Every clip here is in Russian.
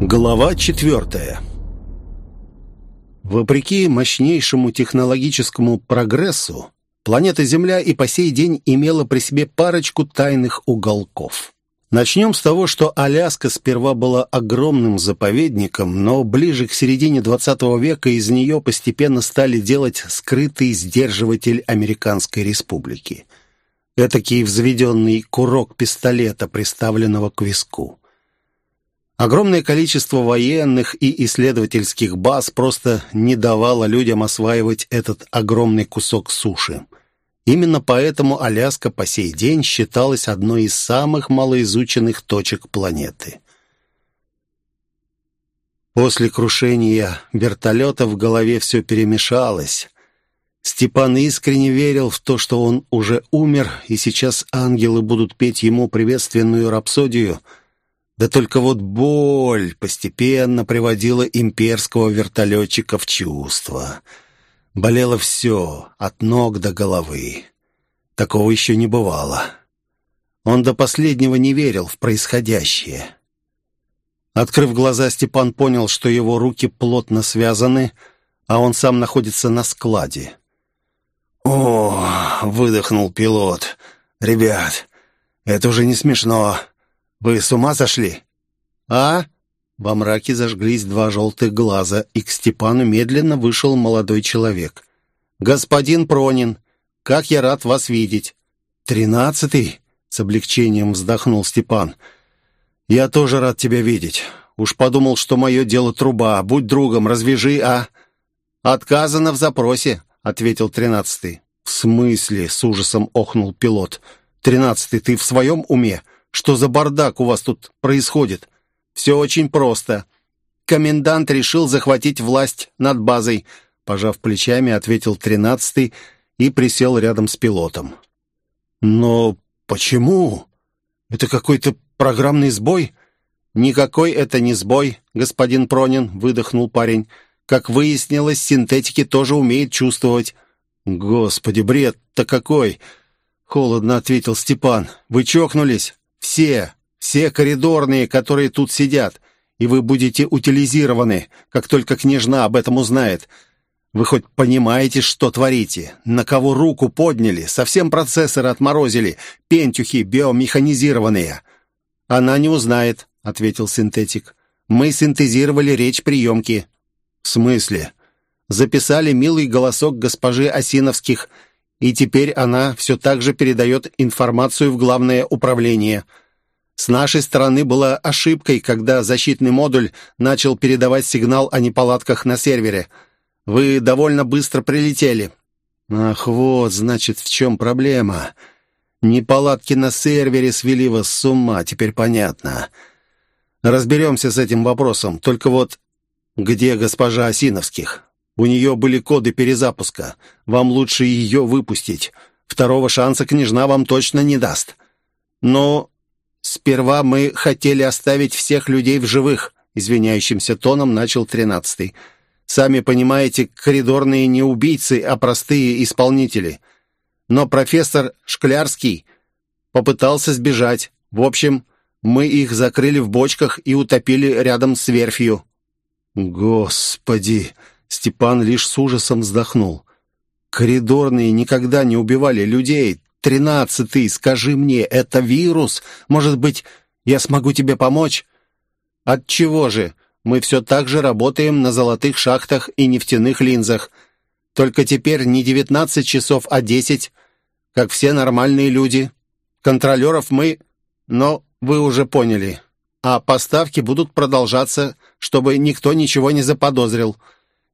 Глава четвертая Вопреки мощнейшему технологическому прогрессу, планета Земля и по сей день имела при себе парочку тайных уголков. Начнем с того, что Аляска сперва была огромным заповедником, но ближе к середине 20 века из нее постепенно стали делать скрытый сдерживатель Американской Республики. Этакий взведенный курок пистолета, приставленного к виску. Огромное количество военных и исследовательских баз просто не давало людям осваивать этот огромный кусок суши. Именно поэтому Аляска по сей день считалась одной из самых малоизученных точек планеты. После крушения вертолета в голове все перемешалось. Степан искренне верил в то, что он уже умер, и сейчас ангелы будут петь ему приветственную рапсодию — да только вот боль постепенно приводила имперского вертолетчика в чувство. Болело все, от ног до головы. Такого еще не бывало. Он до последнего не верил в происходящее. Открыв глаза, Степан понял, что его руки плотно связаны, а он сам находится на складе. «О!» — выдохнул пилот. «Ребят, это уже не смешно. Вы с ума сошли?» «А?» Во мраке зажглись два желтых глаза, и к Степану медленно вышел молодой человек. «Господин Пронин, как я рад вас видеть!» «Тринадцатый?» — с облегчением вздохнул Степан. «Я тоже рад тебя видеть. Уж подумал, что мое дело труба. Будь другом, развяжи, а...» «Отказано в запросе», — ответил тринадцатый. «В смысле?» — с ужасом охнул пилот. «Тринадцатый, ты в своем уме? Что за бардак у вас тут происходит? Все очень просто. Комендант решил захватить власть над базой, пожав плечами, ответил тринадцатый и присел рядом с пилотом. Но почему? Это какой-то программный сбой? Никакой это не сбой, господин Пронин, выдохнул парень. Как выяснилось, синтетики тоже умеют чувствовать. Господи, бред-то какой! Холодно ответил Степан. Вы чокнулись? Все, все коридорные, которые тут сидят, и вы будете утилизированы, как только княжна об этом узнает. Вы хоть понимаете, что творите? На кого руку подняли? Совсем процессоры отморозили, пентюхи биомеханизированные. Она не узнает, ответил синтетик. Мы синтезировали речь приемки. В смысле? Записали милый голосок госпожи Осиновских – и теперь она все так же передает информацию в главное управление. С нашей стороны была ошибкой, когда защитный модуль начал передавать сигнал о неполадках на сервере. Вы довольно быстро прилетели. Ах, вот, значит, в чем проблема. Неполадки на сервере свели вас с ума, теперь понятно. Разберемся с этим вопросом. Только вот где госпожа Осиновских? У нее были коды перезапуска. Вам лучше ее выпустить. Второго шанса княжна вам точно не даст. Но сперва мы хотели оставить всех людей в живых, извиняющимся тоном начал тринадцатый. Сами понимаете, коридорные не убийцы, а простые исполнители. Но профессор Шклярский попытался сбежать. В общем, мы их закрыли в бочках и утопили рядом с верфью. Господи, Степан лишь с ужасом вздохнул. «Коридорные никогда не убивали людей. Тринадцатый, скажи мне, это вирус? Может быть, я смогу тебе помочь?» «От чего же? Мы все так же работаем на золотых шахтах и нефтяных линзах. Только теперь не девятнадцать часов, а десять, как все нормальные люди. Контролеров мы... Но вы уже поняли. А поставки будут продолжаться, чтобы никто ничего не заподозрил».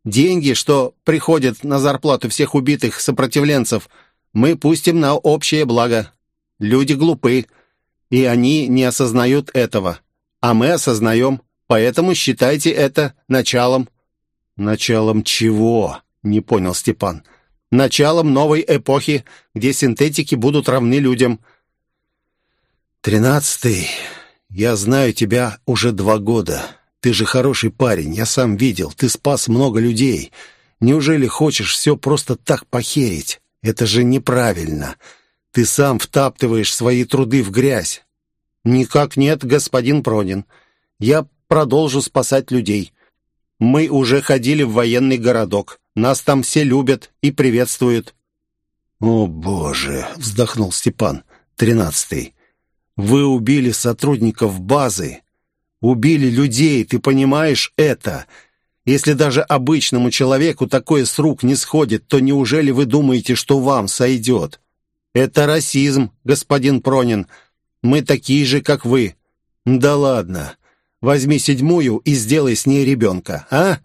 Деньги, что приходят на зарплату всех убитых сопротивленцев, мы пустим на общее благо. Люди глупы, и они не осознают этого. А мы осознаем, поэтому считайте это началом». «Началом чего?» — не понял Степан. «Началом новой эпохи, где синтетики будут равны людям». «Тринадцатый, я знаю тебя уже два года. Ты же хороший парень, я сам видел. Ты спас много людей. Неужели хочешь все просто так похерить? Это же неправильно. Ты сам втаптываешь свои труды в грязь. Никак нет, господин Пронин. Я продолжу спасать людей. Мы уже ходили в военный городок. Нас там все любят и приветствуют». «О, Боже!» — вздохнул Степан, тринадцатый. «Вы убили сотрудников базы. Убили людей, ты понимаешь это? Если даже обычному человеку такое с рук не сходит, то неужели вы думаете, что вам сойдет? Это расизм, господин Пронин. Мы такие же, как вы. Да ладно. Возьми седьмую и сделай с ней ребенка, а?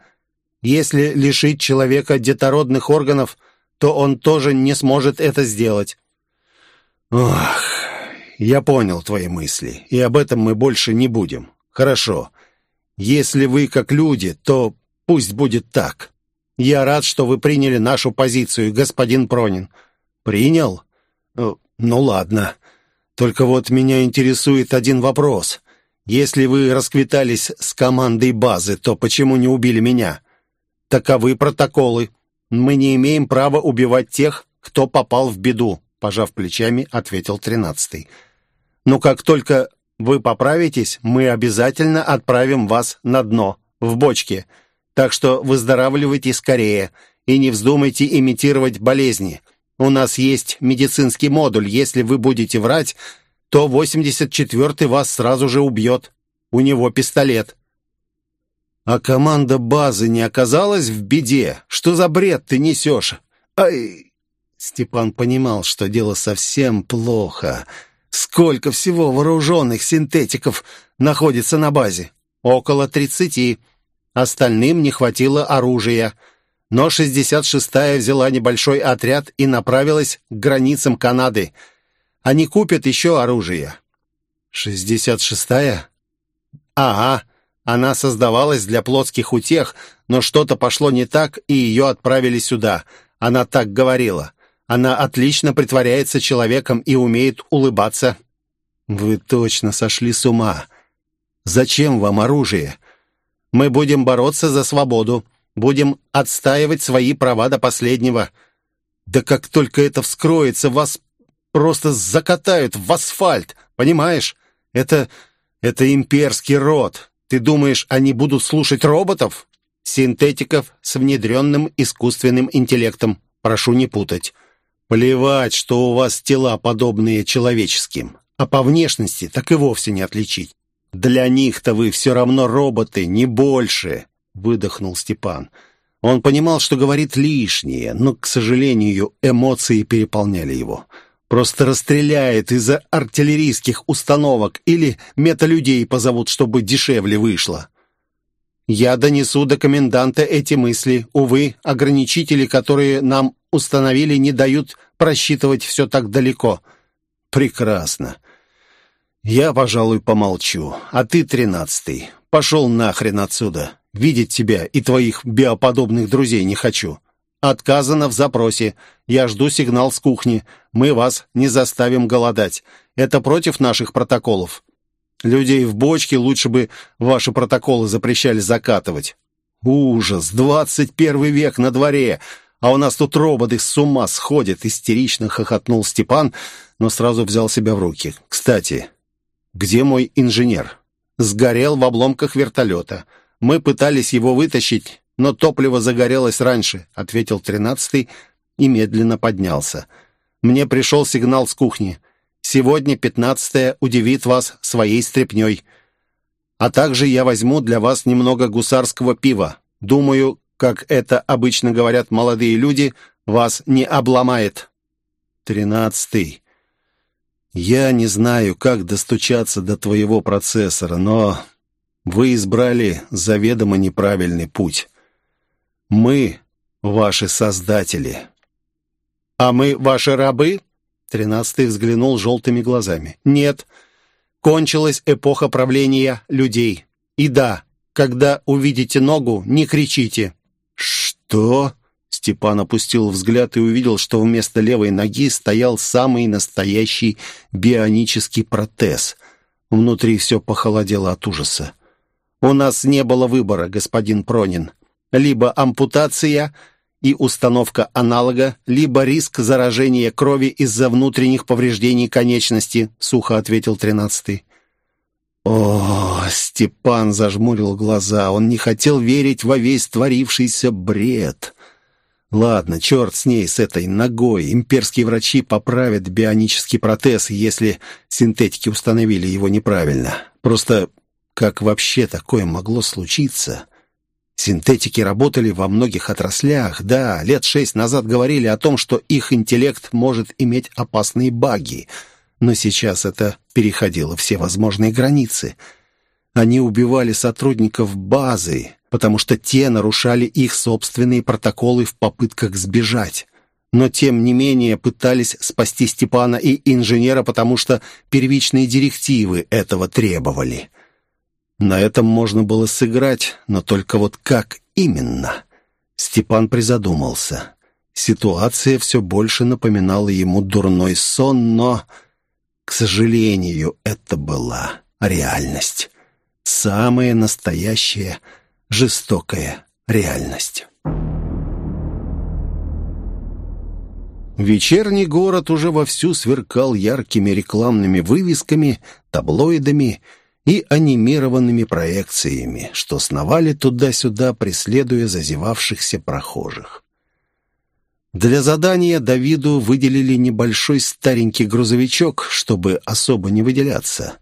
Если лишить человека детородных органов, то он тоже не сможет это сделать. Ох, я понял твои мысли, и об этом мы больше не будем. Хорошо. Если вы как люди, то пусть будет так. Я рад, что вы приняли нашу позицию, господин Пронин. Принял? Э, ну ладно. Только вот меня интересует один вопрос. Если вы расквитались с командой базы, то почему не убили меня? Таковы протоколы. Мы не имеем права убивать тех, кто попал в беду, пожав плечами, ответил тринадцатый. Но как только вы поправитесь, мы обязательно отправим вас на дно, в бочке. Так что выздоравливайте скорее и не вздумайте имитировать болезни. У нас есть медицинский модуль. Если вы будете врать, то 84-й вас сразу же убьет. У него пистолет. А команда базы не оказалась в беде. Что за бред ты несешь? Ай! Степан понимал, что дело совсем плохо. Сколько всего вооруженных синтетиков находится на базе? Около тридцати. Остальным не хватило оружия. Но 66-я взяла небольшой отряд и направилась к границам Канады. Они купят еще оружие. 66-я? Ага, она создавалась для плотских утех, но что-то пошло не так, и ее отправили сюда. Она так говорила. Она отлично притворяется человеком и умеет улыбаться. Вы точно сошли с ума. Зачем вам оружие? Мы будем бороться за свободу, будем отстаивать свои права до последнего. Да как только это вскроется, вас просто закатают в асфальт, понимаешь? Это... это имперский род. Ты думаешь, они будут слушать роботов? Синтетиков с внедренным искусственным интеллектом. Прошу не путать. Плевать, что у вас тела подобные человеческим, а по внешности так и вовсе не отличить. Для них-то вы все равно роботы, не больше, выдохнул Степан. Он понимал, что говорит лишнее, но, к сожалению, эмоции переполняли его. Просто расстреляет из-за артиллерийских установок или металюдей позовут, чтобы дешевле вышло. Я донесу до коменданта эти мысли. Увы, ограничители, которые нам установили, не дают просчитывать все так далеко. Прекрасно. Я, пожалуй, помолчу. А ты, тринадцатый, пошел нахрен отсюда. Видеть тебя и твоих биоподобных друзей не хочу. Отказано в запросе. Я жду сигнал с кухни. Мы вас не заставим голодать. Это против наших протоколов. Людей в бочке лучше бы ваши протоколы запрещали закатывать. Ужас! Двадцать первый век на дворе! А у нас тут роботы с ума сходят!» Истерично хохотнул Степан, но сразу взял себя в руки. «Кстати, где мой инженер?» «Сгорел в обломках вертолета. Мы пытались его вытащить, но топливо загорелось раньше», — ответил тринадцатый и медленно поднялся. «Мне пришел сигнал с кухни. Сегодня пятнадцатое удивит вас своей стряпней. А также я возьму для вас немного гусарского пива. Думаю, как это обычно говорят молодые люди, вас не обломает. Тринадцатый. Я не знаю, как достучаться до твоего процессора, но вы избрали заведомо неправильный путь. Мы ваши создатели. А мы ваши рабы? Тринадцатый взглянул желтыми глазами. Нет, кончилась эпоха правления людей. И да, когда увидите ногу, не кричите. «Что?» Степан опустил взгляд и увидел, что вместо левой ноги стоял самый настоящий бионический протез. Внутри все похолодело от ужаса. «У нас не было выбора, господин Пронин. Либо ампутация и установка аналога, либо риск заражения крови из-за внутренних повреждений конечности», сухо ответил тринадцатый. «О, Степан зажмурил глаза. Он не хотел верить во весь творившийся бред. Ладно, черт с ней, с этой ногой. Имперские врачи поправят бионический протез, если синтетики установили его неправильно. Просто как вообще такое могло случиться? Синтетики работали во многих отраслях. Да, лет шесть назад говорили о том, что их интеллект может иметь опасные баги. Но сейчас это переходило все возможные границы. Они убивали сотрудников базы, потому что те нарушали их собственные протоколы в попытках сбежать. Но, тем не менее, пытались спасти Степана и инженера, потому что первичные директивы этого требовали. На этом можно было сыграть, но только вот как именно? Степан призадумался. Ситуация все больше напоминала ему дурной сон, но, к сожалению, это была реальность. Самая настоящая жестокая реальность. Вечерний город уже вовсю сверкал яркими рекламными вывесками, таблоидами и анимированными проекциями, что сновали туда-сюда, преследуя зазевавшихся прохожих. Для задания Давиду выделили небольшой старенький грузовичок, чтобы особо не выделяться.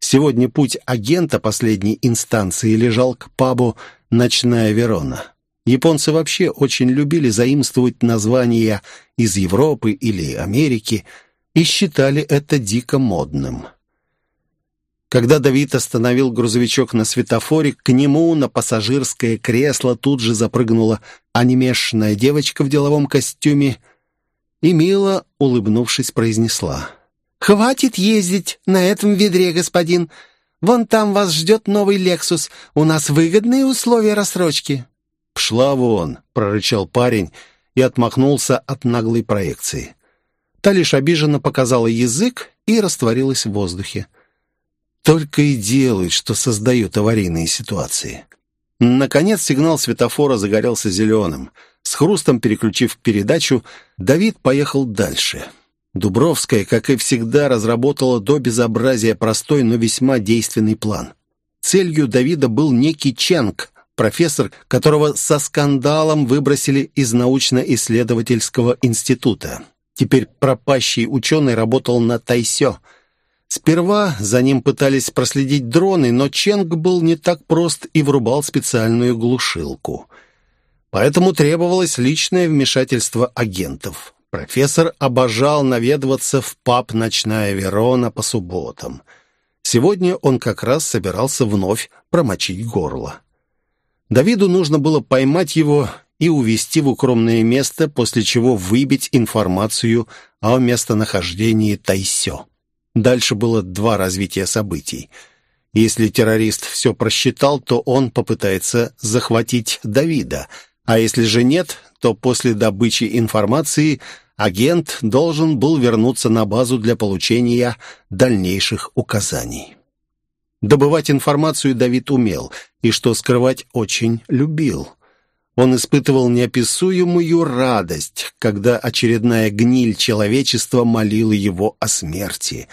Сегодня путь агента последней инстанции лежал к пабу «Ночная Верона». Японцы вообще очень любили заимствовать названия из Европы или Америки и считали это дико модным. Когда Давид остановил грузовичок на светофоре, к нему на пассажирское кресло тут же запрыгнула анимешная девочка в деловом костюме и, мило улыбнувшись, произнесла — «Хватит ездить на этом ведре, господин. Вон там вас ждет новый «Лексус». У нас выгодные условия рассрочки». «Пшла вон», — прорычал парень и отмахнулся от наглой проекции. Та лишь обиженно показала язык и растворилась в воздухе. Только и делают, что создают аварийные ситуации. Наконец сигнал светофора загорелся зеленым. С хрустом переключив передачу, Давид поехал дальше. Дубровская, как и всегда, разработала до безобразия простой, но весьма действенный план. Целью Давида был некий Ченг, профессор, которого со скандалом выбросили из научно-исследовательского института. Теперь пропащий ученый работал на Тайсё. Сперва за ним пытались проследить дроны, но Ченг был не так прост и врубал специальную глушилку. Поэтому требовалось личное вмешательство агентов. Профессор обожал наведываться в паб «Ночная Верона» по субботам. Сегодня он как раз собирался вновь промочить горло. Давиду нужно было поймать его и увести в укромное место, после чего выбить информацию о местонахождении Тайсё. Дальше было два развития событий. Если террорист все просчитал, то он попытается захватить Давида, а если же нет, то после добычи информации – агент должен был вернуться на базу для получения дальнейших указаний. Добывать информацию Давид умел, и что скрывать очень любил. Он испытывал неописуемую радость, когда очередная гниль человечества молила его о смерти.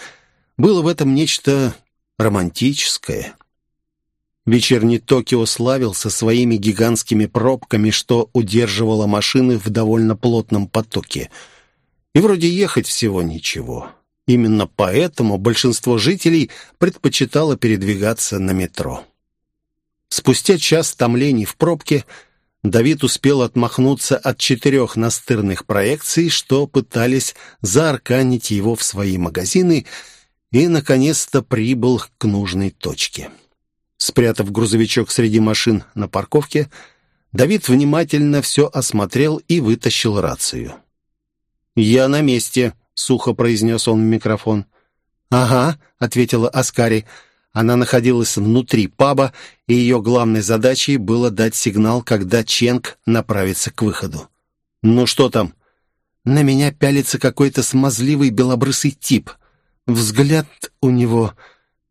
Было в этом нечто романтическое. Вечерний Токио славился своими гигантскими пробками, что удерживало машины в довольно плотном потоке – и вроде ехать всего ничего. Именно поэтому большинство жителей предпочитало передвигаться на метро. Спустя час томлений в пробке Давид успел отмахнуться от четырех настырных проекций, что пытались заарканить его в свои магазины, и, наконец-то, прибыл к нужной точке. Спрятав грузовичок среди машин на парковке, Давид внимательно все осмотрел и вытащил рацию. «Я на месте», — сухо произнес он в микрофон. «Ага», — ответила Аскари. Она находилась внутри паба, и ее главной задачей было дать сигнал, когда Ченг направится к выходу. «Ну что там?» «На меня пялится какой-то смазливый белобрысый тип. Взгляд у него,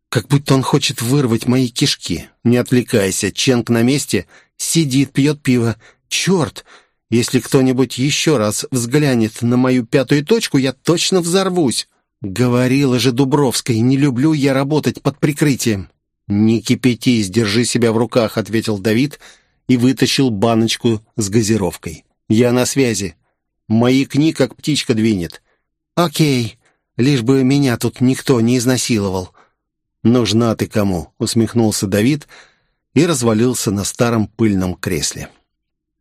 как будто он хочет вырвать мои кишки. Не отвлекайся, Ченг на месте, сидит, пьет пиво. Черт, если кто-нибудь еще раз взглянет на мою пятую точку, я точно взорвусь. Говорила же Дубровская, не люблю я работать под прикрытием. «Не кипятись, держи себя в руках», — ответил Давид и вытащил баночку с газировкой. «Я на связи. Маякни, как птичка двинет». «Окей, лишь бы меня тут никто не изнасиловал». «Нужна ты кому?» — усмехнулся Давид и развалился на старом пыльном кресле.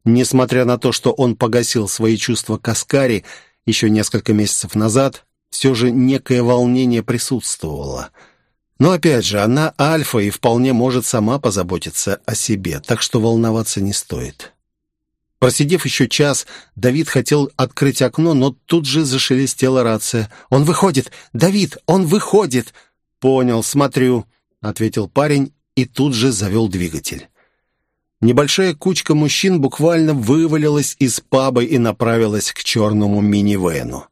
Несмотря на то, что он погасил свои чувства к Аскаре еще несколько месяцев назад, все же некое волнение присутствовало. Но опять же, она альфа и вполне может сама позаботиться о себе, так что волноваться не стоит. Просидев еще час, Давид хотел открыть окно, но тут же зашелестела рация. «Он выходит! Давид, он выходит!» «Понял, смотрю», — ответил парень и тут же завел двигатель. Небольшая кучка мужчин буквально вывалилась из паба и направилась к черному минивэну.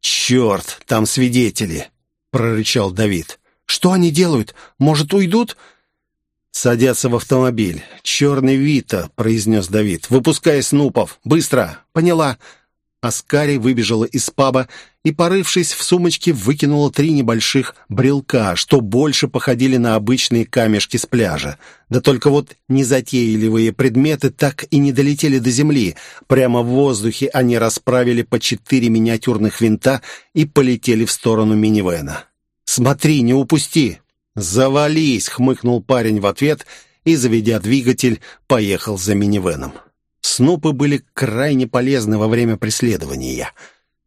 «Черт, там свидетели!» — прорычал Давид. «Что они делают? Может, уйдут?» «Садятся в автомобиль. Черный Вита», — произнес Давид. «Выпускай снупов. Быстро!» «Поняла». Аскари выбежала из паба и, порывшись в сумочке, выкинула три небольших брелка, что больше походили на обычные камешки с пляжа. Да только вот незатейливые предметы так и не долетели до земли. Прямо в воздухе они расправили по четыре миниатюрных винта и полетели в сторону минивэна. «Смотри, не упусти!» «Завались!» — хмыкнул парень в ответ и, заведя двигатель, поехал за минивэном. Снупы были крайне полезны во время преследования.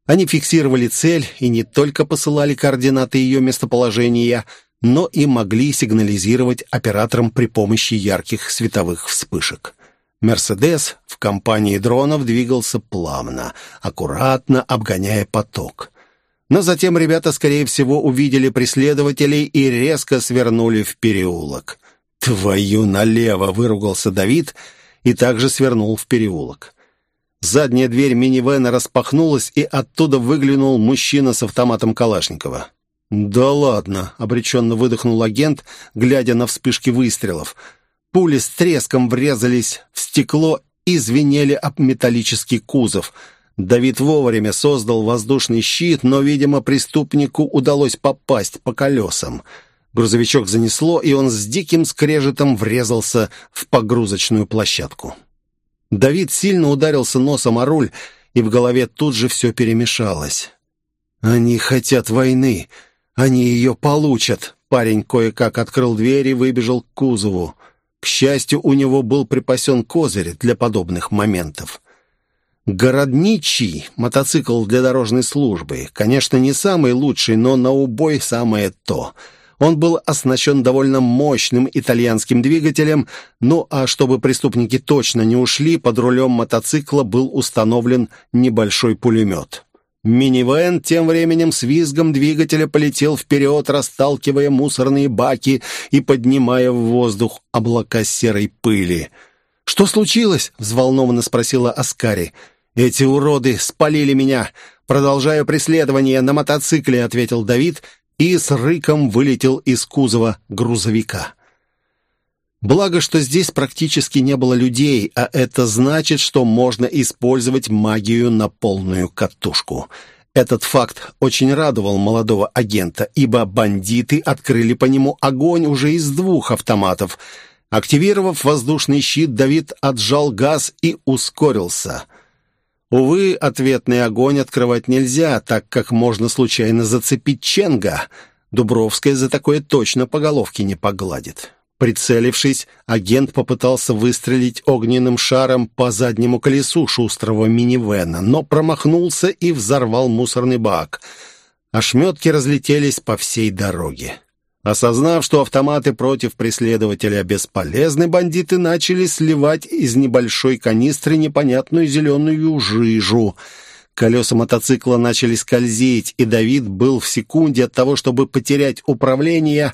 Они фиксировали цель и не только посылали координаты ее местоположения, но и могли сигнализировать операторам при помощи ярких световых вспышек. «Мерседес» в компании дронов двигался плавно, аккуратно обгоняя поток. Но затем ребята, скорее всего, увидели преследователей и резко свернули в переулок. «Твою налево!» — выругался Давид — и также свернул в переулок. Задняя дверь минивэна распахнулась, и оттуда выглянул мужчина с автоматом Калашникова. «Да ладно!» — обреченно выдохнул агент, глядя на вспышки выстрелов. Пули с треском врезались в стекло и звенели об металлический кузов. Давид вовремя создал воздушный щит, но, видимо, преступнику удалось попасть по колесам — Грузовичок занесло, и он с диким скрежетом врезался в погрузочную площадку. Давид сильно ударился носом о руль, и в голове тут же все перемешалось. «Они хотят войны. Они ее получат». Парень кое-как открыл дверь и выбежал к кузову. К счастью, у него был припасен козырь для подобных моментов. Городничий мотоцикл для дорожной службы. Конечно, не самый лучший, но на убой самое то — он был оснащен довольно мощным итальянским двигателем, ну а чтобы преступники точно не ушли, под рулем мотоцикла был установлен небольшой пулемет. Минивэн тем временем с визгом двигателя полетел вперед, расталкивая мусорные баки и поднимая в воздух облака серой пыли. «Что случилось?» — взволнованно спросила Аскари. «Эти уроды спалили меня. Продолжаю преследование на мотоцикле», — ответил Давид и с рыком вылетел из кузова грузовика. Благо, что здесь практически не было людей, а это значит, что можно использовать магию на полную катушку. Этот факт очень радовал молодого агента, ибо бандиты открыли по нему огонь уже из двух автоматов. Активировав воздушный щит, Давид отжал газ и ускорился. Увы, ответный огонь открывать нельзя, так как можно случайно зацепить Ченга. Дубровская за такое точно по головке не погладит. Прицелившись, агент попытался выстрелить огненным шаром по заднему колесу шустрого минивэна, но промахнулся и взорвал мусорный бак. Ошметки разлетелись по всей дороге. Осознав, что автоматы против преследователя бесполезны, бандиты начали сливать из небольшой канистры непонятную зеленую жижу. Колеса мотоцикла начали скользить, и Давид был в секунде от того, чтобы потерять управление,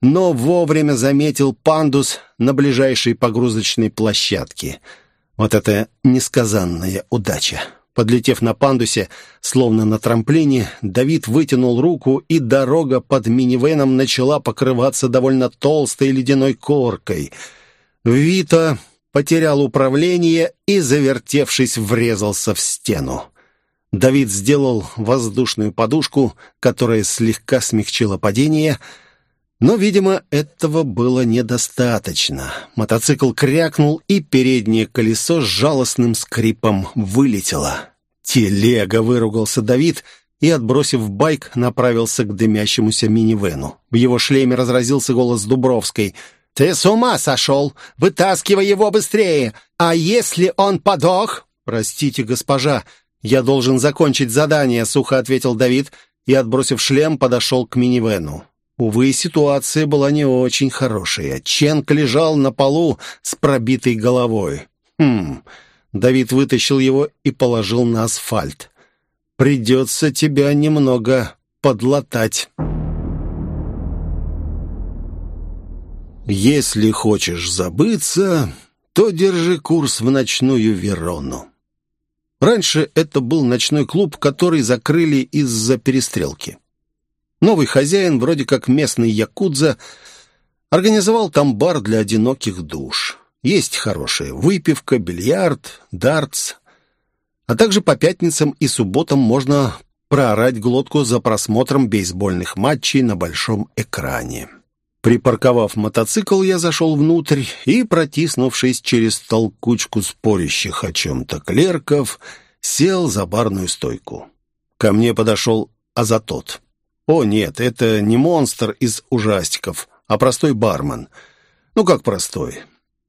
но вовремя заметил пандус на ближайшей погрузочной площадке. Вот это несказанная удача. Подлетев на пандусе, словно на трамплине, Давид вытянул руку, и дорога под минивеном начала покрываться довольно толстой ледяной коркой. Вита потерял управление и, завертевшись, врезался в стену. Давид сделал воздушную подушку, которая слегка смягчила падение, Но, видимо, этого было недостаточно. Мотоцикл крякнул, и переднее колесо с жалостным скрипом вылетело. «Телега!» — выругался Давид и, отбросив байк, направился к дымящемуся минивену. В его шлеме разразился голос Дубровской. «Ты с ума сошел! Вытаскивай его быстрее! А если он подох?» «Простите, госпожа, я должен закончить задание», — сухо ответил Давид и, отбросив шлем, подошел к минивену. Увы, ситуация была не очень хорошая. Ченк лежал на полу с пробитой головой. Хм... Давид вытащил его и положил на асфальт. «Придется тебя немного подлатать». «Если хочешь забыться, то держи курс в ночную Верону». Раньше это был ночной клуб, который закрыли из-за перестрелки. Новый хозяин, вроде как местный якудза, организовал там бар для одиноких душ. Есть хорошая выпивка, бильярд, дартс. А также по пятницам и субботам можно проорать глотку за просмотром бейсбольных матчей на большом экране. Припарковав мотоцикл, я зашел внутрь и, протиснувшись через толкучку спорящих о чем-то клерков, сел за барную стойку. Ко мне подошел Азатот. О, нет, это не монстр из ужастиков, а простой бармен. Ну, как простой?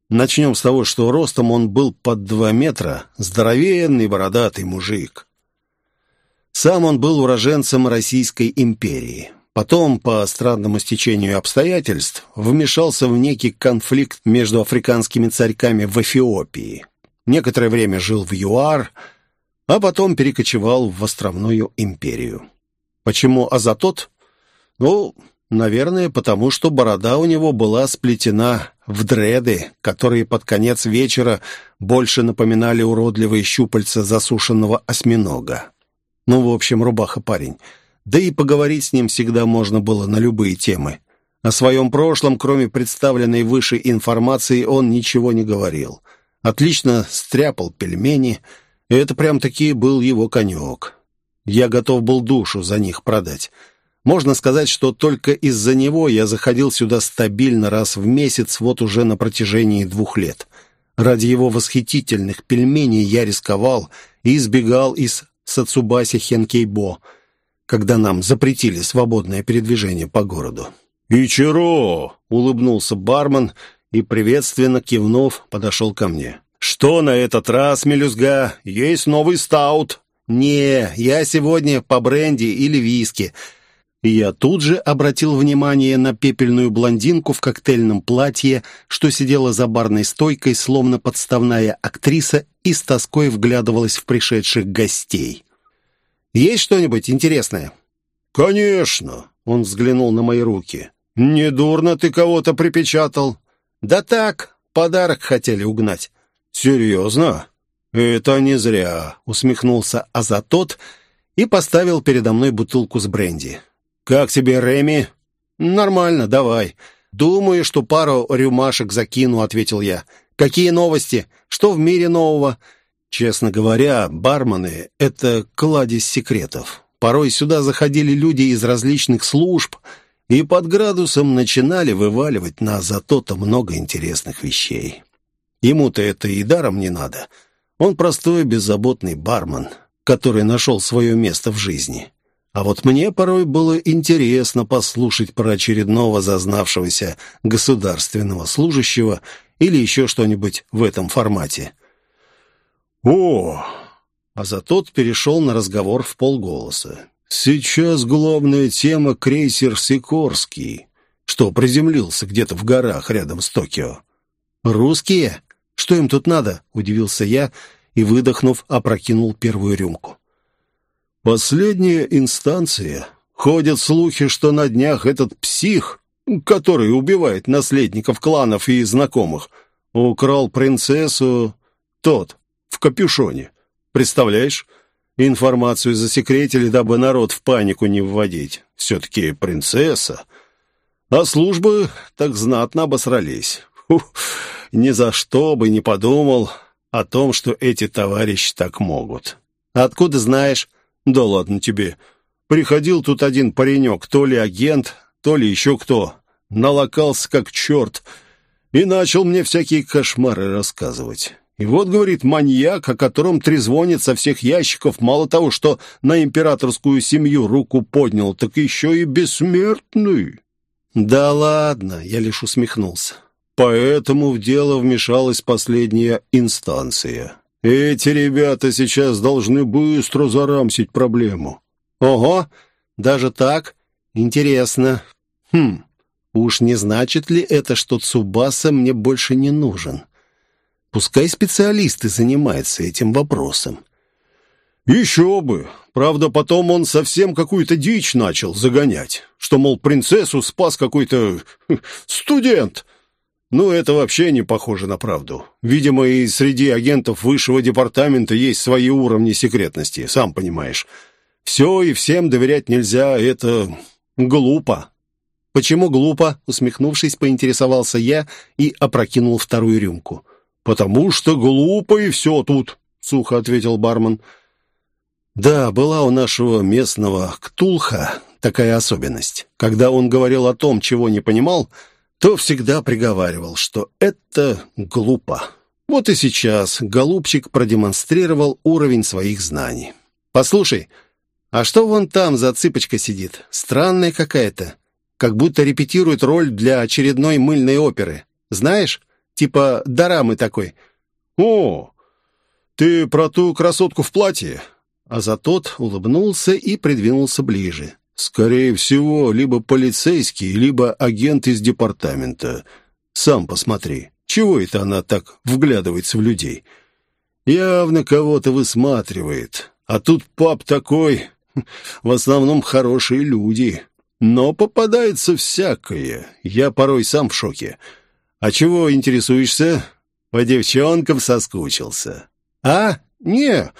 Начнем с того, что ростом он был под два метра, здоровенный бородатый мужик. Сам он был уроженцем Российской империи. Потом, по странному стечению обстоятельств, вмешался в некий конфликт между африканскими царьками в Эфиопии. Некоторое время жил в ЮАР, а потом перекочевал в островную империю. Почему Азатот? Ну, наверное, потому что борода у него была сплетена в дреды, которые под конец вечера больше напоминали уродливые щупальца засушенного осьминога. Ну, в общем, рубаха-парень. Да и поговорить с ним всегда можно было на любые темы. О своем прошлом, кроме представленной выше информации, он ничего не говорил. Отлично стряпал пельмени, и это прям-таки был его конек. Я готов был душу за них продать. Можно сказать, что только из-за него я заходил сюда стабильно раз в месяц вот уже на протяжении двух лет. Ради его восхитительных пельменей я рисковал и избегал из Сацубаси Хенкейбо, когда нам запретили свободное передвижение по городу. «Ичиро!» — улыбнулся бармен и, приветственно кивнув, подошел ко мне. «Что на этот раз, мелюзга? Есть новый стаут!» «Не, я сегодня по бренди или виски». Я тут же обратил внимание на пепельную блондинку в коктейльном платье, что сидела за барной стойкой, словно подставная актриса, и с тоской вглядывалась в пришедших гостей. «Есть что-нибудь интересное?» «Конечно!» — он взглянул на мои руки. «Недурно ты кого-то припечатал». «Да так, подарок хотели угнать». «Серьезно?» «Это не зря», — усмехнулся Азатот и поставил передо мной бутылку с бренди. «Как тебе, Реми?» «Нормально, давай. Думаю, что пару рюмашек закину», — ответил я. «Какие новости? Что в мире нового?» Честно говоря, бармены — это кладезь секретов. Порой сюда заходили люди из различных служб и под градусом начинали вываливать на Азатота много интересных вещей. Ему-то это и даром не надо — он простой, беззаботный бармен, который нашел свое место в жизни. А вот мне порой было интересно послушать про очередного зазнавшегося государственного служащего или еще что-нибудь в этом формате. «О!» А за тот перешел на разговор в полголоса. «Сейчас главная тема крейсер «Сикорский», что приземлился где-то в горах рядом с Токио. «Русские?» Что им тут надо?» — удивился я и, выдохнув, опрокинул первую рюмку. «Последняя инстанция. Ходят слухи, что на днях этот псих, который убивает наследников кланов и знакомых, украл принцессу тот, в капюшоне. Представляешь?» Информацию засекретили, дабы народ в панику не вводить. Все-таки принцесса. А службы так знатно обосрались. Фух, ни за что бы не подумал о том, что эти товарищи так могут. Откуда знаешь? Да ладно тебе. Приходил тут один паренек, то ли агент, то ли еще кто. налокался как черт и начал мне всякие кошмары рассказывать. И вот, говорит, маньяк, о котором трезвонит со всех ящиков, мало того, что на императорскую семью руку поднял, так еще и бессмертный. Да ладно, я лишь усмехнулся. Поэтому в дело вмешалась последняя инстанция. Эти ребята сейчас должны быстро зарамсить проблему. Ого, даже так? Интересно. Хм, уж не значит ли это, что Цубаса мне больше не нужен? Пускай специалисты занимаются этим вопросом. Еще бы! Правда, потом он совсем какую-то дичь начал загонять, что, мол, принцессу спас какой-то студент. Ну, это вообще не похоже на правду. Видимо, и среди агентов высшего департамента есть свои уровни секретности, сам понимаешь. Все и всем доверять нельзя, это глупо. «Почему глупо?» — усмехнувшись, поинтересовался я и опрокинул вторую рюмку. «Потому что глупо и все тут», — сухо ответил бармен. «Да, была у нашего местного Ктулха такая особенность. Когда он говорил о том, чего не понимал, то всегда приговаривал, что это глупо. Вот и сейчас голубчик продемонстрировал уровень своих знаний. «Послушай, а что вон там за цыпочка сидит? Странная какая-то. Как будто репетирует роль для очередной мыльной оперы. Знаешь?» Типа дорамы такой. «О, ты про ту красотку в платье?» А за тот улыбнулся и придвинулся ближе. «Скорее всего, либо полицейский, либо агент из департамента. Сам посмотри, чего это она так вглядывается в людей? Явно кого-то высматривает. А тут пап такой, в основном хорошие люди. Но попадается всякое. Я порой сам в шоке. «А чего интересуешься?» «По девчонкам соскучился». «А? Не,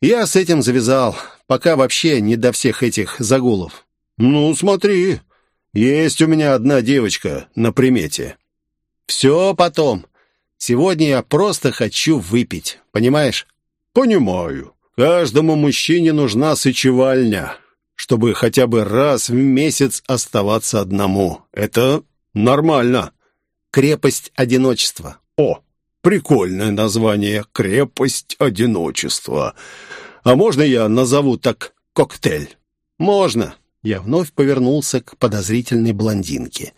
я с этим завязал. Пока вообще не до всех этих загулов». «Ну, смотри, есть у меня одна девочка на примете». «Все потом. Сегодня я просто хочу выпить, понимаешь?» «Понимаю. Каждому мужчине нужна сычевальня, чтобы хотя бы раз в месяц оставаться одному. Это нормально» крепость одиночества. О, прикольное название «Крепость одиночества». А можно я назову так коктейль? Можно. Я вновь повернулся к подозрительной блондинке.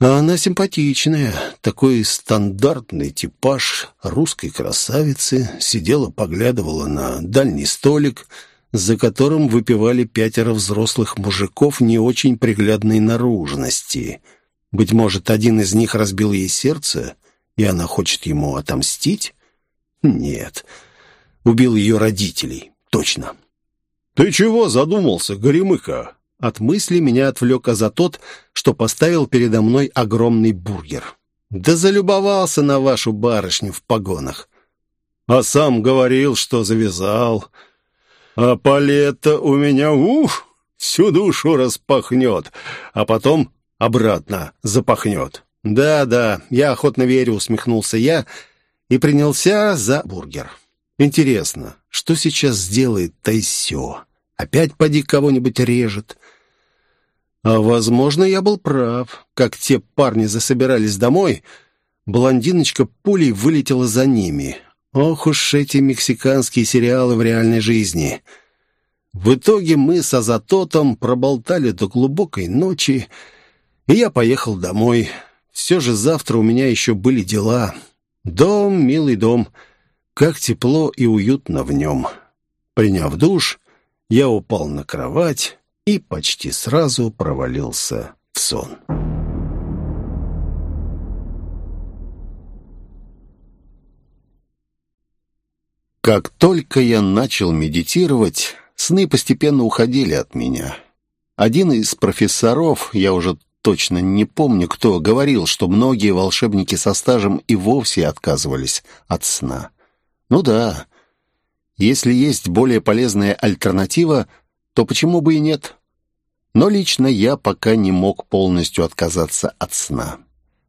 Она симпатичная, такой стандартный типаж русской красавицы, сидела, поглядывала на дальний столик, за которым выпивали пятеро взрослых мужиков не очень приглядной наружности — быть может, один из них разбил ей сердце, и она хочет ему отомстить? Нет, убил ее родителей, точно. «Ты чего задумался, Горемыка?» От мысли меня отвлек Азатот, что поставил передо мной огромный бургер. «Да залюбовался на вашу барышню в погонах». «А сам говорил, что завязал. А палета у меня, ух, всю душу распахнет, а потом обратно запахнет. «Да-да, я охотно верю», — усмехнулся я и принялся за бургер. «Интересно, что сейчас сделает Тайсё? Опять поди кого-нибудь режет?» А, возможно, я был прав. Как те парни засобирались домой, блондиночка пулей вылетела за ними. Ох уж эти мексиканские сериалы в реальной жизни. В итоге мы с Азатотом проболтали до глубокой ночи, и я поехал домой. Все же завтра у меня еще были дела. Дом, милый дом, как тепло и уютно в нем. Приняв душ, я упал на кровать и почти сразу провалился в сон. Как только я начал медитировать, сны постепенно уходили от меня. Один из профессоров, я уже точно не помню, кто говорил, что многие волшебники со стажем и вовсе отказывались от сна. Ну да, если есть более полезная альтернатива, то почему бы и нет? Но лично я пока не мог полностью отказаться от сна.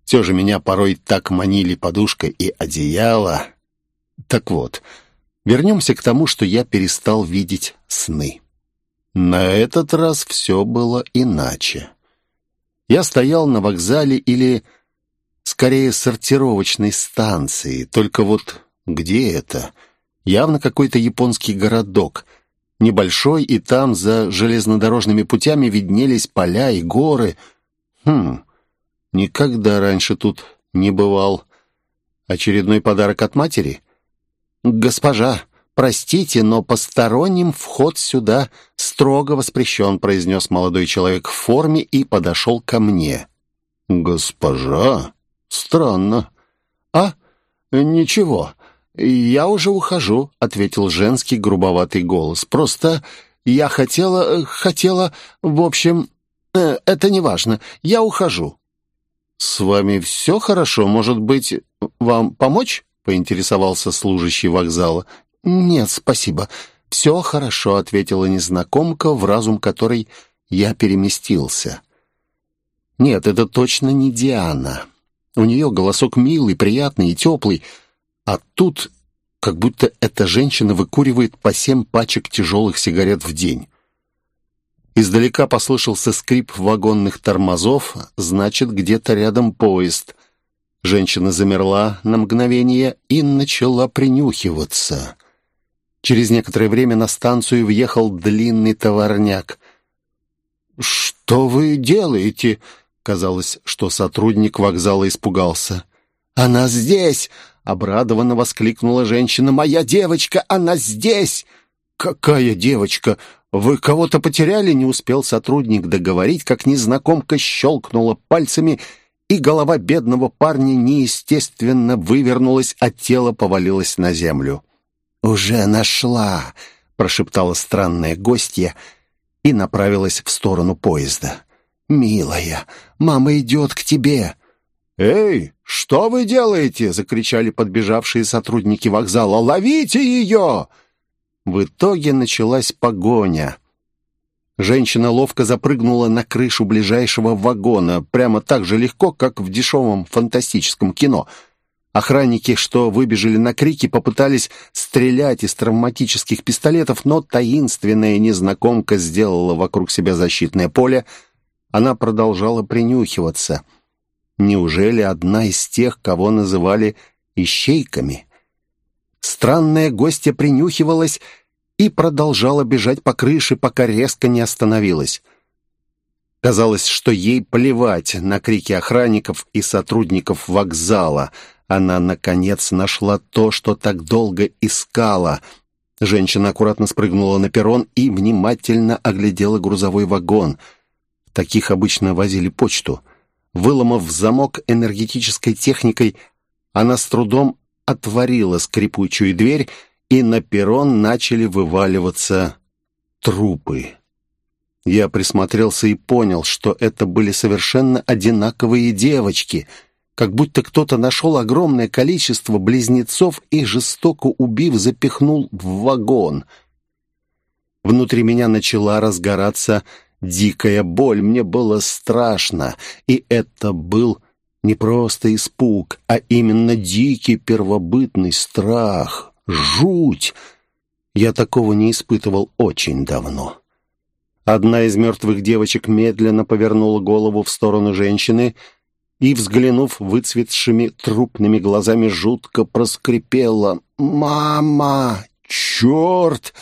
Все же меня порой так манили подушка и одеяло. Так вот, вернемся к тому, что я перестал видеть сны. На этот раз все было иначе. Я стоял на вокзале или, скорее, сортировочной станции. Только вот где это? Явно какой-то японский городок. Небольшой, и там за железнодорожными путями виднелись поля и горы. Хм, никогда раньше тут не бывал. Очередной подарок от матери? «Госпожа, простите, но посторонним вход сюда строго воспрещен», произнес молодой человек в форме и подошел ко мне. «Госпожа? Странно». «А? Ничего, я уже ухожу», — ответил женский грубоватый голос. «Просто я хотела... хотела... В общем, э, это не важно. Я ухожу». «С вами все хорошо? Может быть, вам помочь?» — поинтересовался служащий вокзала. «Нет, спасибо. Все хорошо», — ответила незнакомка, в разум которой я переместился. «Нет, это точно не Диана. У нее голосок милый, приятный и теплый, а тут как будто эта женщина выкуривает по семь пачек тяжелых сигарет в день». Издалека послышался скрип вагонных тормозов, значит, где-то рядом поезд. Женщина замерла на мгновение и начала принюхиваться. Через некоторое время на станцию въехал длинный товарняк. «Что вы делаете?» Казалось, что сотрудник вокзала испугался. «Она здесь!» — обрадованно воскликнула женщина. «Моя девочка, она здесь!» «Какая девочка?» «Вы кого-то потеряли?» — не успел сотрудник договорить, как незнакомка щелкнула пальцами, и голова бедного парня неестественно вывернулась, а тело повалилось на землю. «Уже нашла!» — прошептала странная гостья и направилась в сторону поезда. «Милая, мама идет к тебе!» «Эй, что вы делаете?» — закричали подбежавшие сотрудники вокзала. «Ловите ее!» В итоге началась погоня. Женщина ловко запрыгнула на крышу ближайшего вагона, прямо так же легко, как в дешевом фантастическом кино. Охранники, что выбежали на крики, попытались стрелять из травматических пистолетов, но таинственная незнакомка сделала вокруг себя защитное поле. Она продолжала принюхиваться. Неужели одна из тех, кого называли «ищейками»? Странная гостья принюхивалась и продолжала бежать по крыше, пока резко не остановилась. Казалось, что ей плевать на крики охранников и сотрудников вокзала. Она, наконец, нашла то, что так долго искала. Женщина аккуратно спрыгнула на перрон и внимательно оглядела грузовой вагон. Таких обычно возили почту. Выломав замок энергетической техникой, она с трудом отворила скрипучую дверь, и на перрон начали вываливаться трупы. Я присмотрелся и понял, что это были совершенно одинаковые девочки, как будто кто-то нашел огромное количество близнецов и, жестоко убив, запихнул в вагон. Внутри меня начала разгораться дикая боль, мне было страшно, и это был не просто испуг, а именно дикий первобытный страх, жуть. Я такого не испытывал очень давно. Одна из мертвых девочек медленно повернула голову в сторону женщины и, взглянув выцветшими трупными глазами, жутко проскрипела. «Мама! Черт!»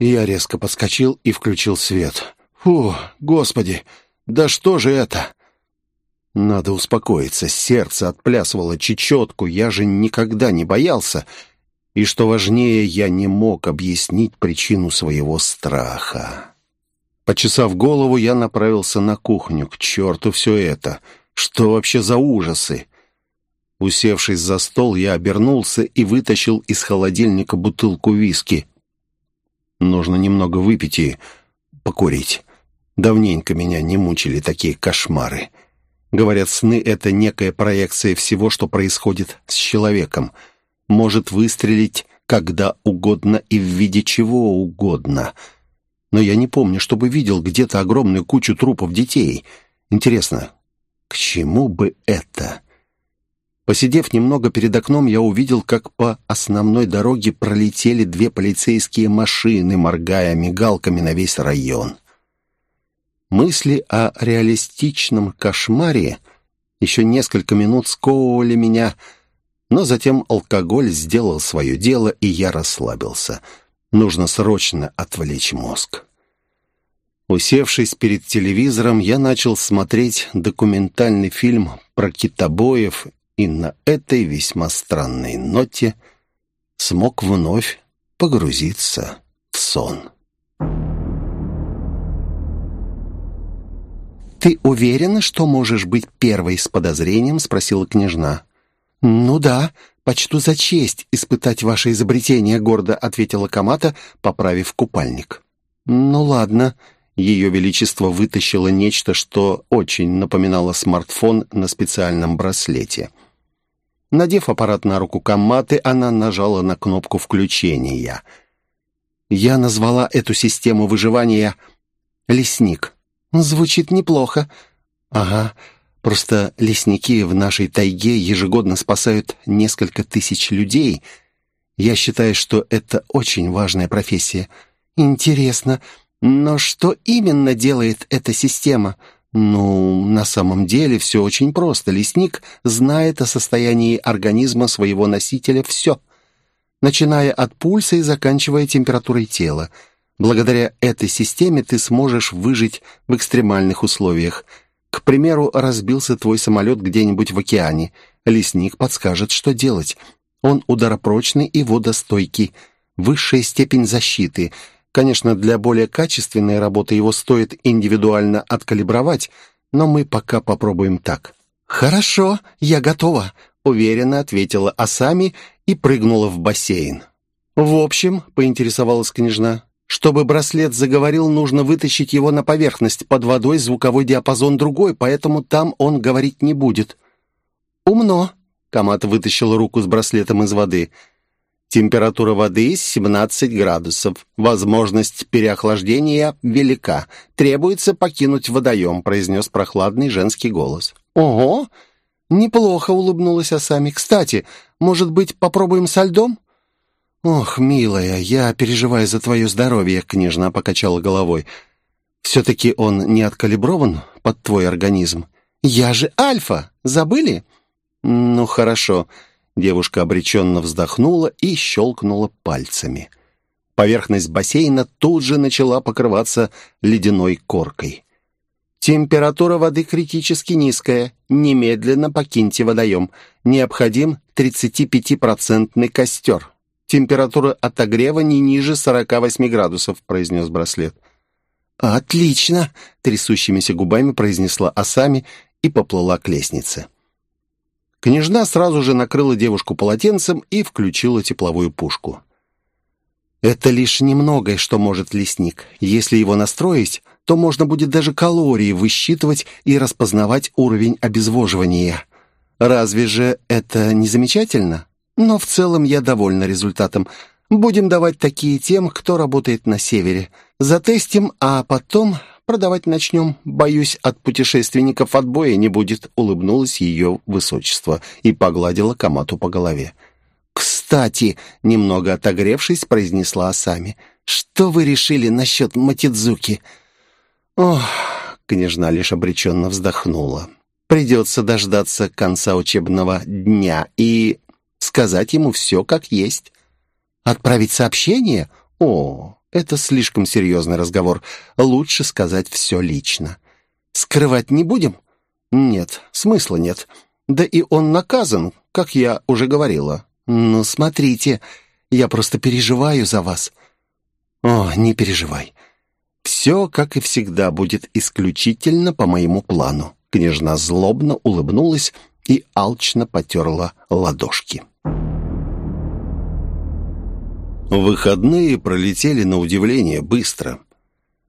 Я резко подскочил и включил свет. «Фу, господи! Да что же это?» Надо успокоиться, сердце отплясывало чечетку, я же никогда не боялся. И что важнее, я не мог объяснить причину своего страха. Почесав голову, я направился на кухню. К черту все это! Что вообще за ужасы? Усевшись за стол, я обернулся и вытащил из холодильника бутылку виски. Нужно немного выпить и покурить. Давненько меня не мучили такие кошмары. Говорят, сны — это некая проекция всего, что происходит с человеком. Может выстрелить когда угодно и в виде чего угодно. Но я не помню, чтобы видел где-то огромную кучу трупов детей. Интересно, к чему бы это? Посидев немного перед окном, я увидел, как по основной дороге пролетели две полицейские машины, моргая мигалками на весь район. Мысли о реалистичном кошмаре еще несколько минут сковывали меня, но затем алкоголь сделал свое дело, и я расслабился. Нужно срочно отвлечь мозг. Усевшись перед телевизором, я начал смотреть документальный фильм про китобоев, и на этой весьма странной ноте смог вновь погрузиться в сон. «Ты уверена, что можешь быть первой с подозрением?» — спросила княжна. «Ну да, почту за честь испытать ваше изобретение», — гордо ответила Камата, поправив купальник. «Ну ладно». Ее Величество вытащило нечто, что очень напоминало смартфон на специальном браслете. Надев аппарат на руку Каматы, она нажала на кнопку включения. Я назвала эту систему выживания «Лесник». Звучит неплохо. Ага, просто лесники в нашей тайге ежегодно спасают несколько тысяч людей. Я считаю, что это очень важная профессия. Интересно, но что именно делает эта система? Ну, на самом деле все очень просто. Лесник знает о состоянии организма своего носителя все, начиная от пульса и заканчивая температурой тела. Благодаря этой системе ты сможешь выжить в экстремальных условиях. К примеру, разбился твой самолет где-нибудь в океане. Лесник подскажет, что делать. Он ударопрочный и водостойкий. Высшая степень защиты. Конечно, для более качественной работы его стоит индивидуально откалибровать, но мы пока попробуем так. «Хорошо, я готова», — уверенно ответила Асами и прыгнула в бассейн. «В общем», — поинтересовалась княжна, чтобы браслет заговорил, нужно вытащить его на поверхность. Под водой звуковой диапазон другой, поэтому там он говорить не будет. «Умно!» — Камата вытащила руку с браслетом из воды. «Температура воды 17 градусов. Возможность переохлаждения велика. Требуется покинуть водоем», — произнес прохладный женский голос. «Ого! Неплохо!» — улыбнулась Асами. «Кстати, может быть, попробуем со льдом?» «Ох, милая, я переживаю за твое здоровье», — княжна покачала головой. «Все-таки он не откалиброван под твой организм. Я же Альфа, забыли?» «Ну, хорошо». Девушка обреченно вздохнула и щелкнула пальцами. Поверхность бассейна тут же начала покрываться ледяной коркой. «Температура воды критически низкая. Немедленно покиньте водоем. Необходим 35-процентный костер». Температура отогрева не ниже 48 градусов», — произнес браслет. «Отлично!» — трясущимися губами произнесла Асами и поплыла к лестнице. Княжна сразу же накрыла девушку полотенцем и включила тепловую пушку. «Это лишь немногое, что может лесник. Если его настроить, то можно будет даже калории высчитывать и распознавать уровень обезвоживания. Разве же это не замечательно?» Но в целом я довольна результатом. Будем давать такие тем, кто работает на севере. Затестим, а потом продавать начнем. Боюсь, от путешественников отбоя не будет», — улыбнулось ее высочество и погладила Камату по голове. «Кстати», — немного отогревшись, произнесла Асами, «что вы решили насчет Матидзуки?» «Ох», — княжна лишь обреченно вздохнула. «Придется дождаться конца учебного дня и сказать ему все как есть. Отправить сообщение? О, это слишком серьезный разговор. Лучше сказать все лично. Скрывать не будем? Нет, смысла нет. Да и он наказан, как я уже говорила. Ну, смотрите, я просто переживаю за вас. О, не переживай. Все, как и всегда, будет исключительно по моему плану. Княжна злобно улыбнулась и алчно потерла ладошки. Выходные пролетели на удивление быстро.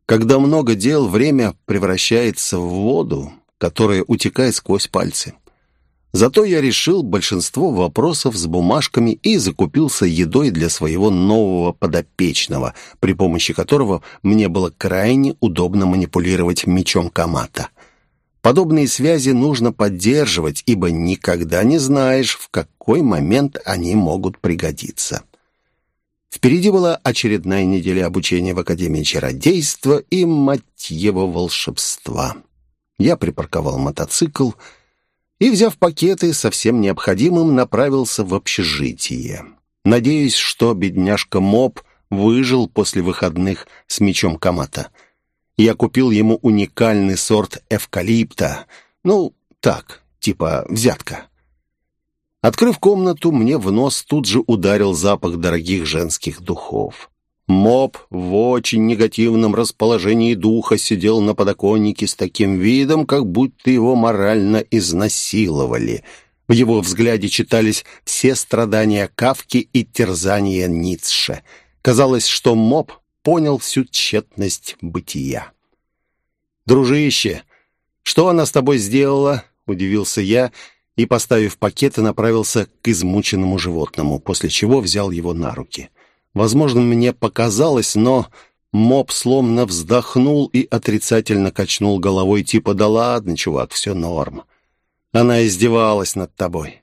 Когда много дел, время превращается в воду, которая утекает сквозь пальцы. Зато я решил большинство вопросов с бумажками и закупился едой для своего нового подопечного, при помощи которого мне было крайне удобно манипулировать мечом Камата. Подобные связи нужно поддерживать, ибо никогда не знаешь, в какой момент они могут пригодиться. Впереди была очередная неделя обучения в Академии чародейства и, мать его, волшебства. Я припарковал мотоцикл и, взяв пакеты со всем необходимым, направился в общежитие. Надеюсь, что бедняжка Моб выжил после выходных с мечом Камата. Я купил ему уникальный сорт эвкалипта. Ну, так, типа взятка. Открыв комнату, мне в нос тут же ударил запах дорогих женских духов. Моб в очень негативном расположении духа сидел на подоконнике с таким видом, как будто его морально изнасиловали. В его взгляде читались все страдания Кавки и терзания Ницше. Казалось, что Моб понял всю тщетность бытия. «Дружище, что она с тобой сделала?» — удивился я — и, поставив пакеты, направился к измученному животному, после чего взял его на руки. Возможно, мне показалось, но моб сломно вздохнул и отрицательно качнул головой, типа «Да ладно, чувак, все норм». Она издевалась над тобой.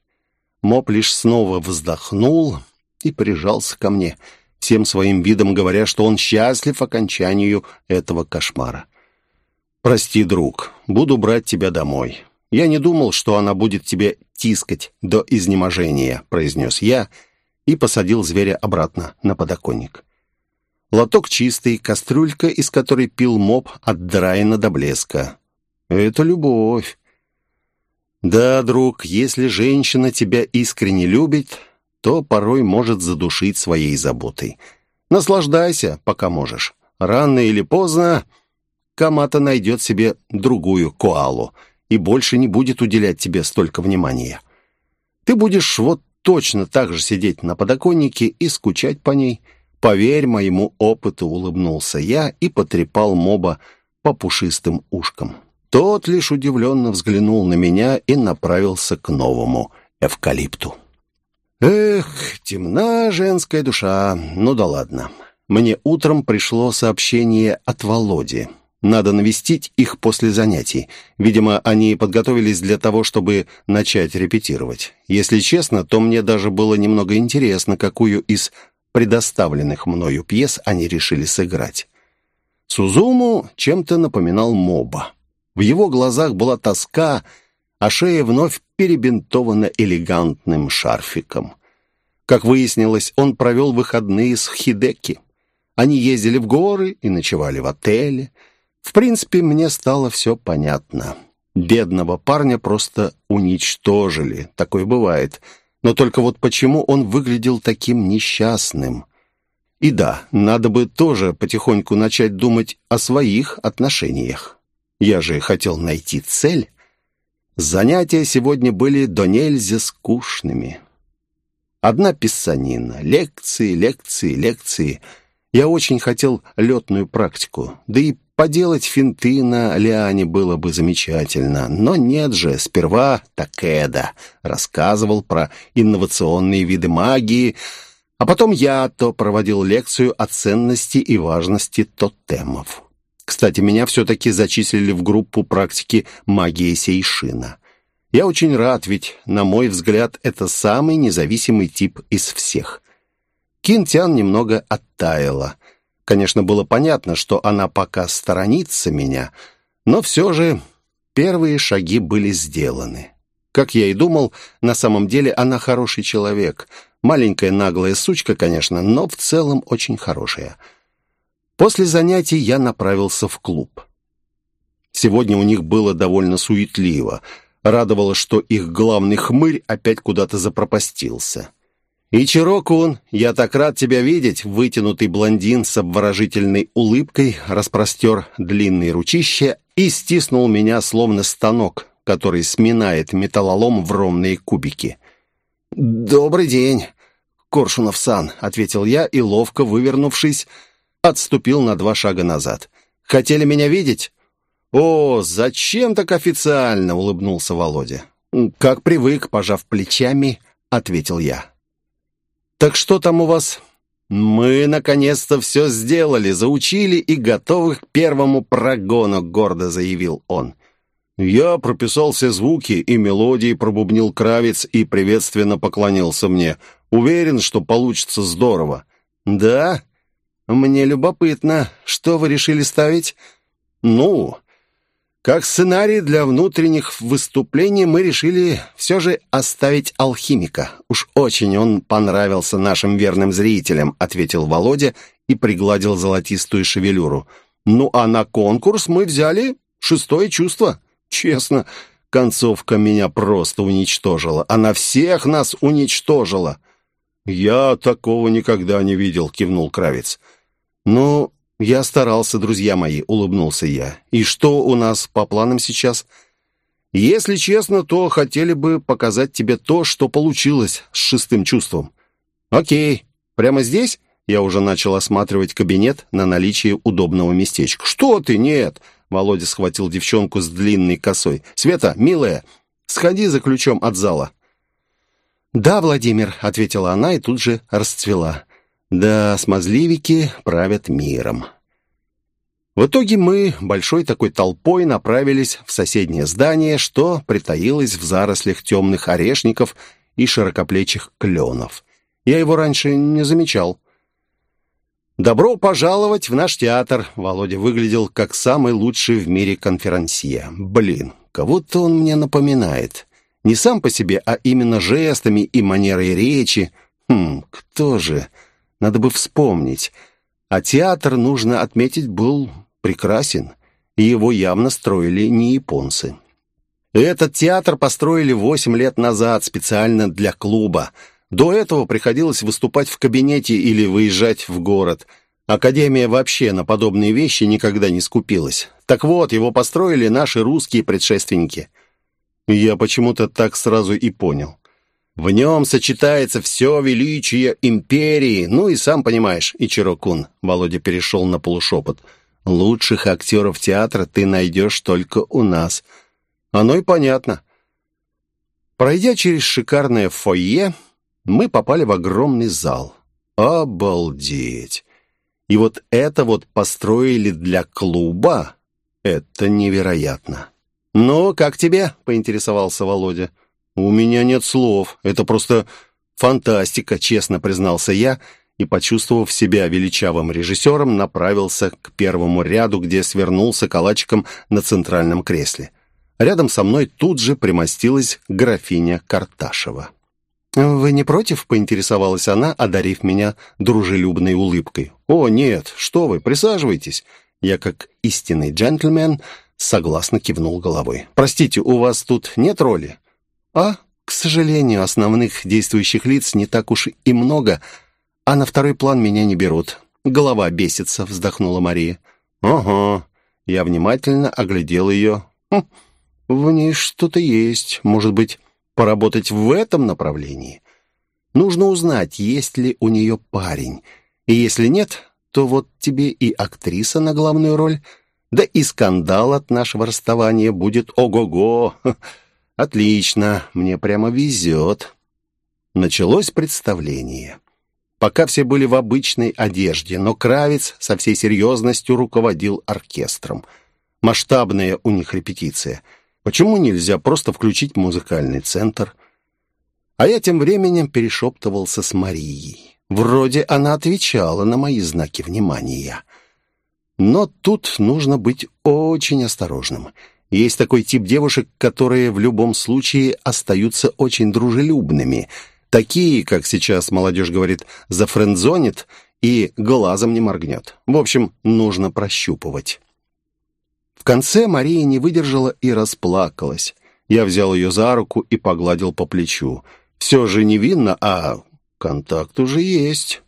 Моб лишь снова вздохнул и прижался ко мне, всем своим видом говоря, что он счастлив окончанию этого кошмара. «Прости, друг, буду брать тебя домой. «Я не думал, что она будет тебе тискать до изнеможения», — произнес я и посадил зверя обратно на подоконник. Лоток чистый, кастрюлька, из которой пил моп, отдраена до блеска. «Это любовь». «Да, друг, если женщина тебя искренне любит, то порой может задушить своей заботой. Наслаждайся, пока можешь. Рано или поздно Камата найдет себе другую коалу» и больше не будет уделять тебе столько внимания. Ты будешь вот точно так же сидеть на подоконнике и скучать по ней. Поверь моему опыту, улыбнулся я и потрепал моба по пушистым ушкам. Тот лишь удивленно взглянул на меня и направился к новому эвкалипту. Эх, темна женская душа. Ну да ладно. Мне утром пришло сообщение от Володи. Надо навестить их после занятий. Видимо, они подготовились для того, чтобы начать репетировать. Если честно, то мне даже было немного интересно, какую из предоставленных мною пьес они решили сыграть. Сузуму чем-то напоминал моба. В его глазах была тоска, а шея вновь перебинтована элегантным шарфиком. Как выяснилось, он провел выходные с Хидеки. Они ездили в горы и ночевали в отеле – в принципе, мне стало все понятно. Бедного парня просто уничтожили. Такое бывает. Но только вот почему он выглядел таким несчастным? И да, надо бы тоже потихоньку начать думать о своих отношениях. Я же хотел найти цель. Занятия сегодня были до нельзя скучными. Одна писанина, лекции, лекции, лекции. Я очень хотел летную практику, да и Поделать финты на Лиане было бы замечательно, но нет же, сперва Такеда рассказывал про инновационные виды магии, а потом я то проводил лекцию о ценности и важности тотемов. Кстати, меня все-таки зачислили в группу практики магии Сейшина. Я очень рад, ведь, на мой взгляд, это самый независимый тип из всех. Кинтян немного оттаяла. Конечно, было понятно, что она пока сторонится меня, но все же первые шаги были сделаны. Как я и думал, на самом деле она хороший человек. Маленькая наглая сучка, конечно, но в целом очень хорошая. После занятий я направился в клуб. Сегодня у них было довольно суетливо. Радовало, что их главный хмырь опять куда-то запропастился. «Ичиро-кун, я так рад тебя видеть!» Вытянутый блондин с обворожительной улыбкой распростер длинные ручища и стиснул меня, словно станок, который сминает металлолом в ровные кубики. «Добрый день, Коршунов-сан», — ответил я и, ловко вывернувшись, отступил на два шага назад. «Хотели меня видеть?» «О, зачем так официально?» — улыбнулся Володя. «Как привык», — пожав плечами, ответил я. «Так что там у вас?» «Мы, наконец-то, все сделали, заучили и готовы к первому прогону», — гордо заявил он. Я прописал все звуки и мелодии, пробубнил Кравец и приветственно поклонился мне. Уверен, что получится здорово. «Да? Мне любопытно. Что вы решили ставить?» «Ну, как сценарий для внутренних выступлений мы решили все же оставить алхимика. Уж очень он понравился нашим верным зрителям», — ответил Володя и пригладил золотистую шевелюру. «Ну, а на конкурс мы взяли шестое чувство. Честно, концовка меня просто уничтожила. Она всех нас уничтожила». «Я такого никогда не видел», — кивнул Кравец. «Ну, я старался, друзья мои», — улыбнулся я. «И что у нас по планам сейчас?» «Если честно, то хотели бы показать тебе то, что получилось с шестым чувством». «Окей. Прямо здесь?» Я уже начал осматривать кабинет на наличие удобного местечка. «Что ты? Нет!» Володя схватил девчонку с длинной косой. «Света, милая, сходи за ключом от зала». «Да, Владимир», — ответила она и тут же расцвела. «Да, смазливики правят миром». В итоге мы большой такой толпой направились в соседнее здание, что притаилось в зарослях темных орешников и широкоплечих кленов. Я его раньше не замечал. «Добро пожаловать в наш театр!» Володя выглядел как самый лучший в мире конферансье. «Блин, кого-то он мне напоминает. Не сам по себе, а именно жестами и манерой речи. Хм, кто же? Надо бы вспомнить. А театр, нужно отметить, был прекрасен. И его явно строили не японцы. Этот театр построили восемь лет назад специально для клуба. До этого приходилось выступать в кабинете или выезжать в город. Академия вообще на подобные вещи никогда не скупилась. Так вот, его построили наши русские предшественники – я почему-то так сразу и понял. В нем сочетается все величие империи. Ну и сам понимаешь, Ичиро-кун. Володя перешел на полушепот. Лучших актеров театра ты найдешь только у нас. Оно и понятно. Пройдя через шикарное фойе, мы попали в огромный зал. Обалдеть! И вот это вот построили для клуба. Это невероятно. «Ну, как тебе?» — поинтересовался Володя. «У меня нет слов. Это просто фантастика», — честно признался я, и, почувствовав себя величавым режиссером, направился к первому ряду, где свернулся калачиком на центральном кресле. Рядом со мной тут же примостилась графиня Карташева. «Вы не против?» — поинтересовалась она, одарив меня дружелюбной улыбкой. «О, нет, что вы, присаживайтесь». Я, как истинный джентльмен, согласно кивнул головой. «Простите, у вас тут нет роли?» «А, к сожалению, основных действующих лиц не так уж и много, а на второй план меня не берут. Голова бесится», — вздохнула Мария. «Ага». Я внимательно оглядел ее. Хм, «В ней что-то есть. Может быть, поработать в этом направлении?» Нужно узнать, есть ли у нее парень. И если нет, то вот тебе и актриса на главную роль — да и скандал от нашего расставания будет ого-го. Отлично, мне прямо везет. Началось представление. Пока все были в обычной одежде, но Кравец со всей серьезностью руководил оркестром. Масштабная у них репетиция. Почему нельзя просто включить музыкальный центр? А я тем временем перешептывался с Марией. Вроде она отвечала на мои знаки внимания. Но тут нужно быть очень осторожным. Есть такой тип девушек, которые в любом случае остаются очень дружелюбными. Такие, как сейчас молодежь говорит, зафрендзонит и глазом не моргнет. В общем, нужно прощупывать. В конце Мария не выдержала и расплакалась. Я взял ее за руку и погладил по плечу. Все же невинно, а контакт уже есть.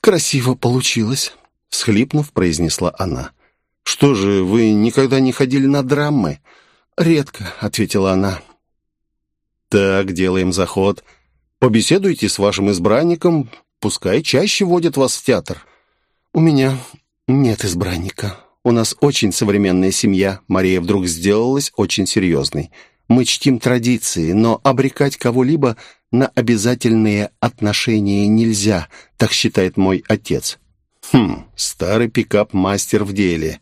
Красиво получилось всхлипнув, произнесла она. «Что же, вы никогда не ходили на драмы?» «Редко», — ответила она. «Так, делаем заход. Побеседуйте с вашим избранником, пускай чаще водят вас в театр». «У меня нет избранника. У нас очень современная семья». Мария вдруг сделалась очень серьезной. «Мы чтим традиции, но обрекать кого-либо на обязательные отношения нельзя, так считает мой отец. «Хм, старый пикап-мастер в деле.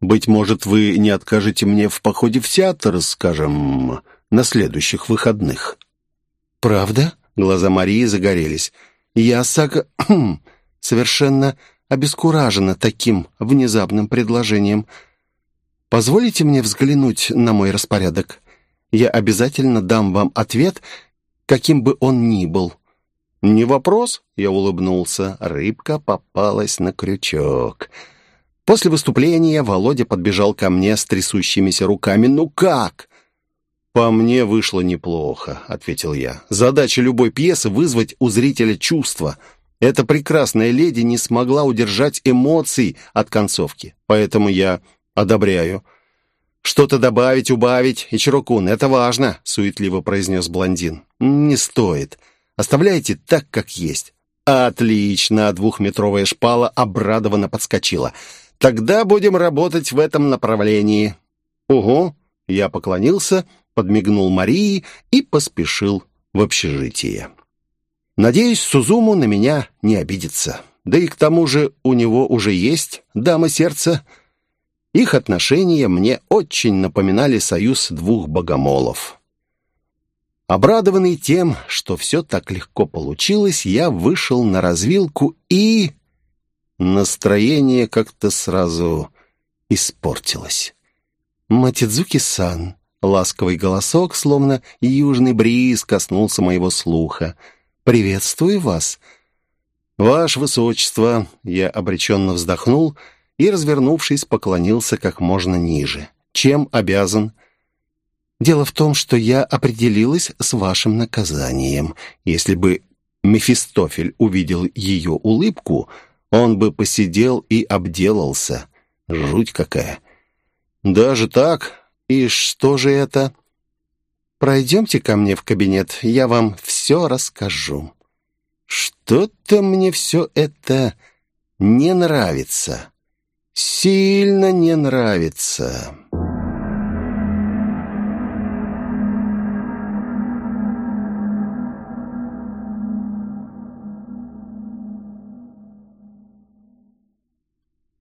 Быть может, вы не откажете мне в походе в театр, скажем, на следующих выходных?» «Правда?» — глаза Марии загорелись. «Я сага... совершенно обескуражена таким внезапным предложением. Позволите мне взглянуть на мой распорядок? Я обязательно дам вам ответ, каким бы он ни был». «Не вопрос», — я улыбнулся. Рыбка попалась на крючок. После выступления Володя подбежал ко мне с трясущимися руками. «Ну как?» «По мне вышло неплохо», — ответил я. «Задача любой пьесы — вызвать у зрителя чувства. Эта прекрасная леди не смогла удержать эмоций от концовки, поэтому я одобряю». «Что-то добавить, убавить, Ичирокун, это важно», — суетливо произнес блондин. «Не стоит. Оставляйте так, как есть». «Отлично!» — двухметровая шпала обрадованно подскочила. «Тогда будем работать в этом направлении». «Угу!» — я поклонился, подмигнул Марии и поспешил в общежитие. Надеюсь, Сузуму на меня не обидится. Да и к тому же у него уже есть дама сердца. Их отношения мне очень напоминали союз двух богомолов. Обрадованный тем, что все так легко получилось, я вышел на развилку и... Настроение как-то сразу испортилось. «Матидзуки-сан», ласковый голосок, словно южный бриз, коснулся моего слуха. «Приветствую вас». «Ваше высочество», — я обреченно вздохнул и, развернувшись, поклонился как можно ниже. «Чем обязан?» Дело в том, что я определилась с вашим наказанием. Если бы Мефистофель увидел ее улыбку, он бы посидел и обделался. Жуть какая. Даже так? И что же это? Пройдемте ко мне в кабинет, я вам все расскажу. Что-то мне все это не нравится. Сильно не нравится.